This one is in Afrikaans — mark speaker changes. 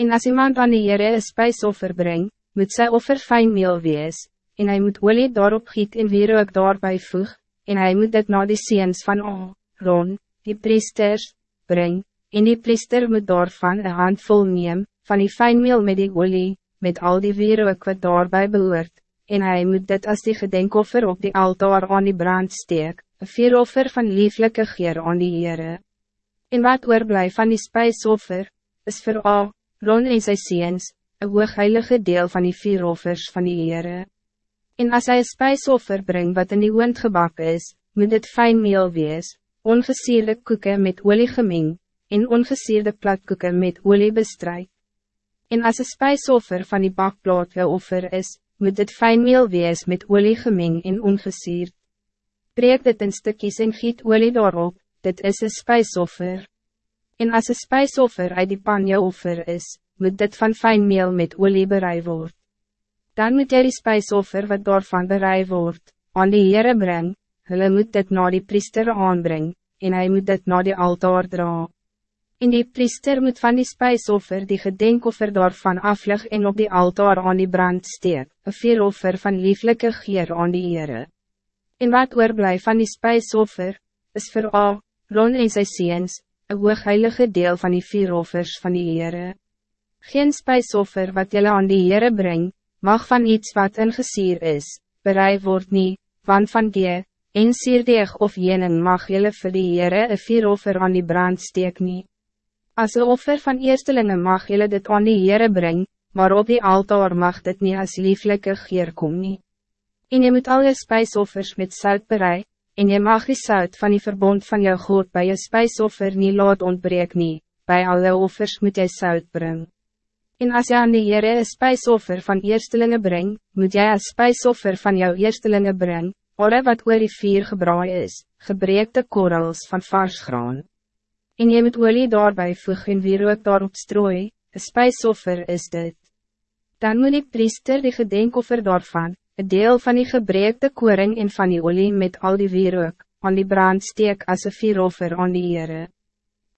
Speaker 1: En als iemand aan die Heere een spijsoffer brengt, moet sy offer fijn meel wees, en hij moet olie daarop giet en weer ook daarbij voeg, en hij moet dit na die seens van Aaron, die priesters, brengen, en die priester moet daarvan een handvol neem, van die fijnmeel met die olie, met al die wierook wat daarbij behoort, en hij moet dit als die gedenkoffer op die altaar aan die brand steek, een vieroffer van lieflijke geer aan die Heere. En wat oorblij van die spijsoffer, is voor al, Ron en sy seens, een hoogheilige deel van die vieroffers van die Heere. En als hij een spijsoffer brengt wat in die wind gebak is, moet het fijn meel wees, ongesierde koeken met olie gemeng, en ongesierde platkoeken met olie bestrijk. En als een spijsoffer van die bakplaat offer is, moet het fijn meel wees met olie gemeng en ongesierd. Breek dit in stukjes en giet olie daarop, dit is een spijsoffer. En als een spijsoffer uit die pan offer is, moet dit van fijn meel met olie bereid worden. Dan moet jy die spijsoffer wat daarvan bereid wordt, aan die Heere breng, hulle moet dit na die priester aanbreng, en hij moet dit na die altaar dra. En die priester moet van die spijsoffer die gedenkoffer daarvan afleg en op die altaar aan die brand steek, een vieroffer van lieflijke geer aan die Heere. En wat oorblij van die spijsoffer, is voor A, Ron en sy seens, een hoogheilige deel van die vieroffers van die Heere. Geen spijsoffer wat jullie aan die Heere brengt, mag van iets wat ingesier is, bereid word niet, want van die, en sierdeeg of jenen mag jullie vir die Heere een vieroffer aan die brand steek nie. As een offer van eerstelingen mag jullie dit aan die Heere brengen, maar op die altaar mag dit niet als lieflijke geer kom nie. En je moet al je spijsoffers met zout bereid, en je mag die zout van die verbond van jou God bij je spijsoffer niet laat ontbreek nie, bij alle offers moet jy zout brengen. En als je aan die Heere een spijsoffer van eerstelingen brengt, moet jij een spijsoffer van jouw eerstelingen brengen, oor wat oor die vier gebraai is, gebreekte korrels van vars graan. En je moet olie daarbij voeg en weer ook daarop strooi, een spijsoffer is dit. Dan moet die priester die gedenkoffer daarvan, een deel van die gebreekte koring en van die olie met al die wierook, aan die brand steek as een vieroffer aan die Heere.